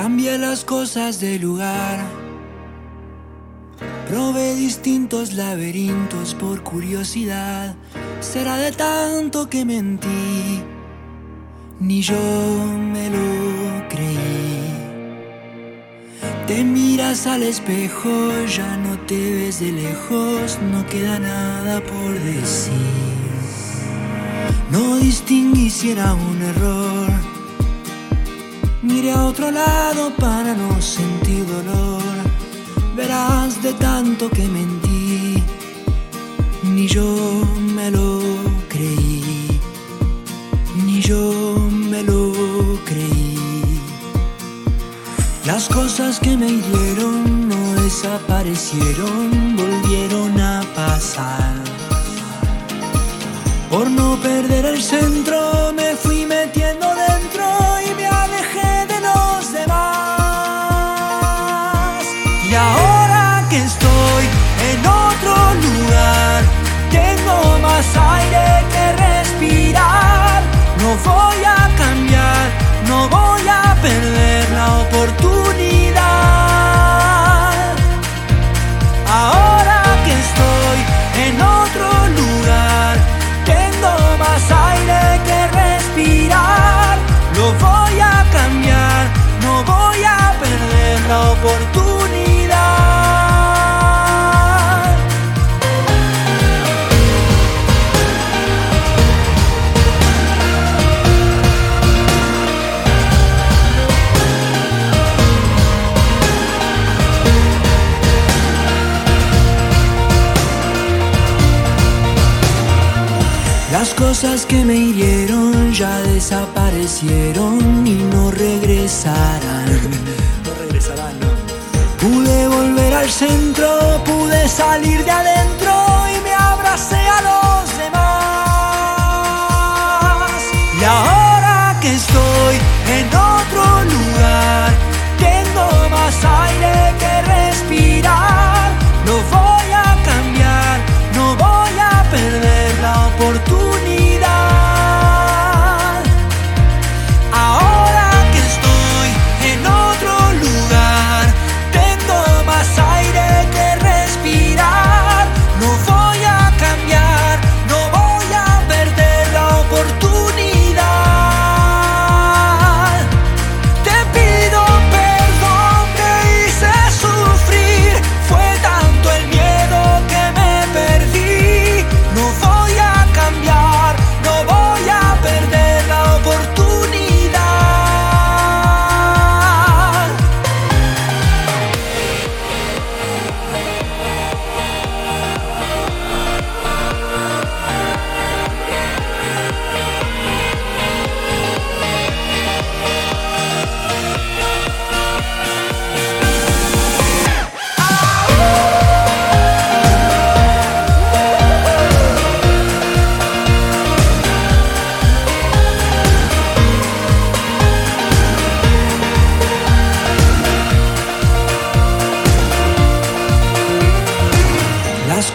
Cambié las cosas de lugar. Probé distintos laberintos por curiosidad. Será de tanto que mentí, ni yo me lo creí. Te miras al espejo, ya no te ves de lejos, no queda nada por decir. No distinguí si era un error. Miré a otro lado para no sentir dolor. Verás de tanto que mentí, ni yo me lo creí, ni yo me lo creí. Las cosas que me hirieron no desaparecieron, volvieron a pasar. Por no perder el centro No Las cosas que me hirieron ya desaparecieron y no regresarán. No regresarán, ¿no? Pude volver al centro, pude salir de adentro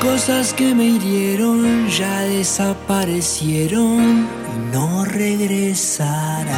cosas que me hirieron ya desaparecieron y no regresarán.